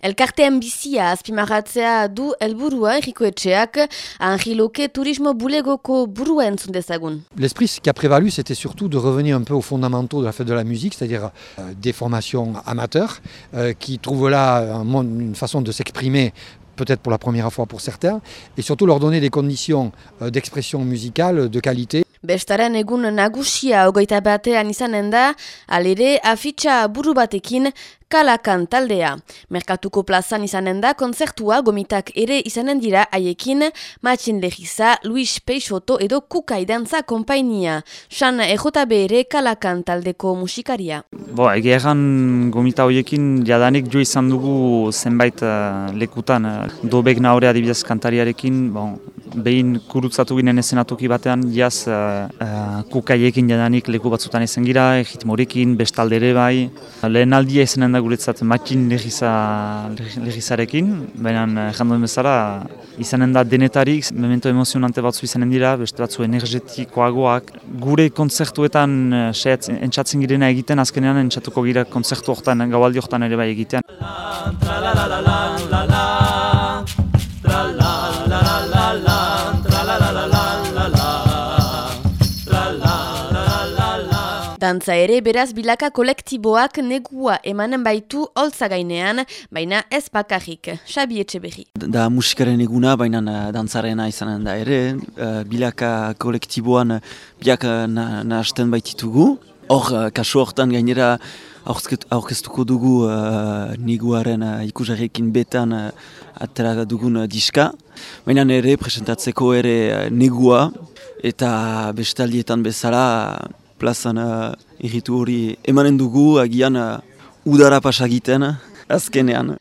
Elkartean bizia azpimarratzea du helburua erriko etxeak, angiloke turismo bulegoko burua entzun dezagun. L'esprit qui a prévalu, c'était surtout de revenir un peu aux fondamentaux de la fête de la musique, c'est-à-dire euh, des formations amateurs euh, qui trouvent là un monde, une façon de s'exprimer peut-être pour la première fois pour certains, et surtout leur donner des conditions euh, d'expression musicale de qualité. Bestaren egun nagusia ogoita batean izanen da, alere afitxa buru batekin kalakan taldea. Merkatuko plazan izanen da konzertua gomitak ere izanen dira haiekin Matxin Legiza, Luis Peixoto edo Kukai Dantza kompainia. San EJB ere kalakan taldeko musikaria. Bo, egia egan gomita horiekin jadanik jo izan dugu zenbait uh, lekutan. Uh, dobek nahorea adibidez kantariarekin, bon, behin kurutzatu ginen esenatoki batean, jaz uh, uh, kukaiekin jadanik leku batzutan ezen gira, egitmorekin, bestaldere bai. Lehen aldia esenen da guretzat makin legizarekin, baina eh, janduen bezala izanen da denetarik, memento emozionante batzu izanen dira, beste batzu energetikoagoak. Gure kontzertuetan uh, entzatzen girena egiten, azkenean entzatuko gira kontzertu hortan, gaualdi hortan ere bai egitean. Dantza ere beraz bilaka kolektiboak negua emanen baitu holtza gainean, baina ez bakarrik, Xabi Etxeberri. Da musikaren eguna, baina eh, dantzarena izanen da ere, uh, bilaka kolektiboan biak nahasten na baititugu. Hor, uh, kasu hortan gainera aurkeztuko dugu uh, neguaren uh, ikusarrekin betan uh, atera dugun uh, diska. Baina ere presentatzeko ere uh, negua eta bestaldietan bezala plazan uh, irritu hori emanen dugu, agian uh, udara pasagiten azkenean.